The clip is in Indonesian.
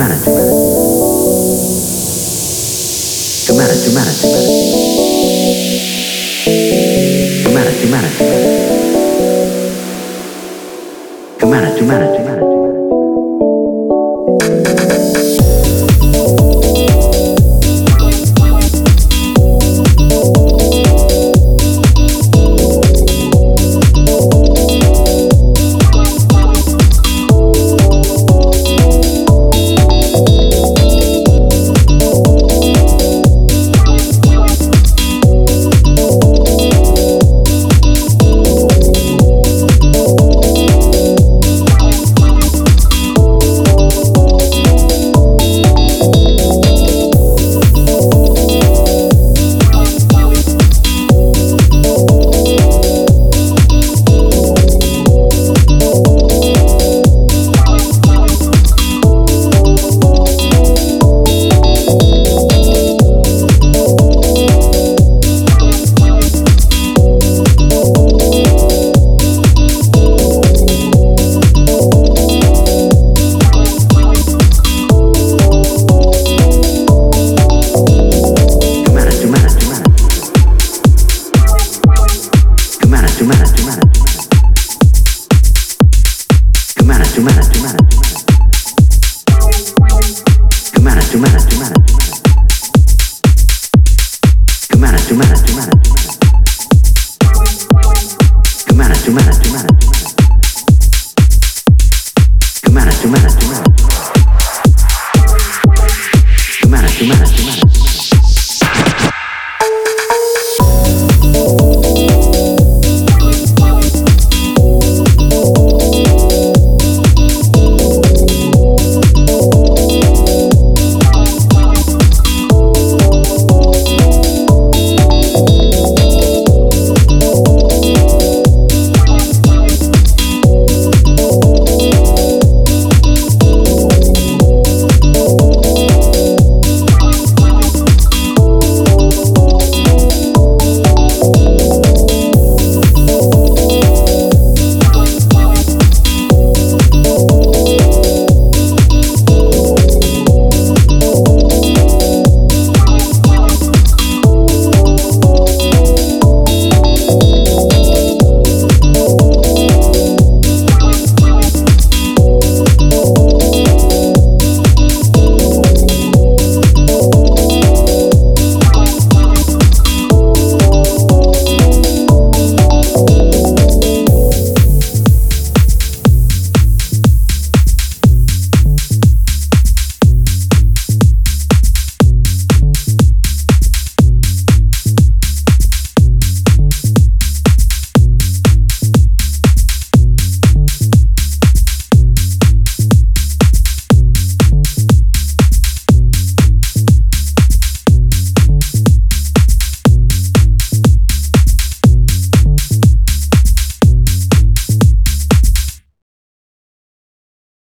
Gimana coba? Gimana, gimana, gimana? Gimana, gimana. Gimana, gimana, gimana?